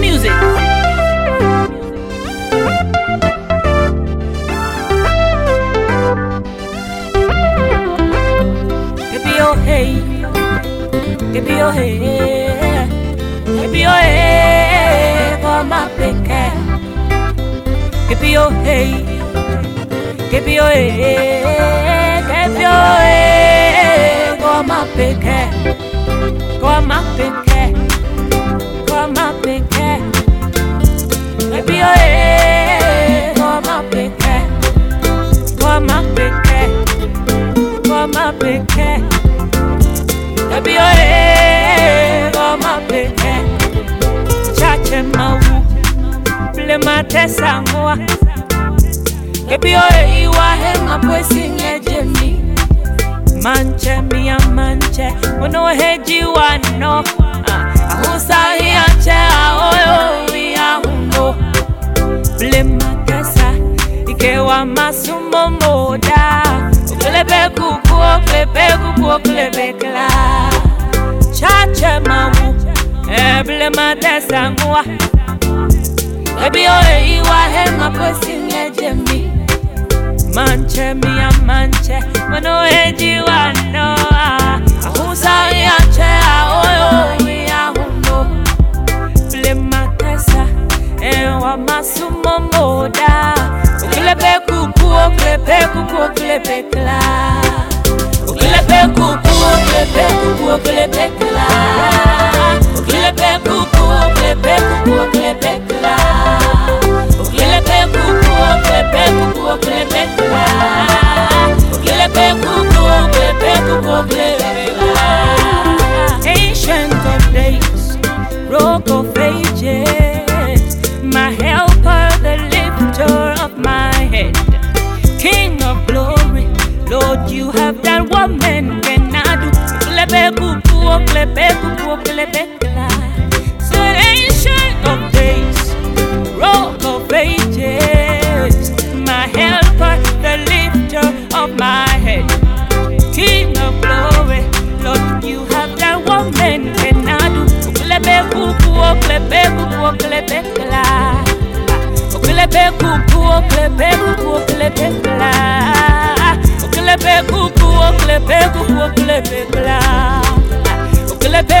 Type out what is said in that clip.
music. Hippie hey, hippie hey, hey, for my pickaxe. Hippie hey, hippie hey, hippie hey, for my pickaxe, for my pickaxe. unatesa mwa. Ebioye iwahema pwesinyejemi manche mia manche. Unoheji wano ah, ahusahianche aoyowiahumo blemakesa ikewa masumomoda kla. Chache mamu eblematesangua ebi oye iwa my kwesi nleje mi. Manche me a manche mano eji wa noa ahusa ya che a oyo mi a hundo ble matesa ewa masumo moda uklepe kuku uklepe kuku uklepe kla uklepe kuku uklepe kuku uklepe kla Have done what men cannot do. Klepe kuku, oh, klepe kuku, oh, klepe kla. Said ancient of days, rock of ages, my helper, the lifter of my head. King of glory, Lord, you have done what men cannot do. Klepe kuku, oh, klepe kuku, klepe kla. Oklepe kuku, oklepe kuku, oklepe kla. Oklepe kuku, oklepe kuku, oklepe kla. Oklepe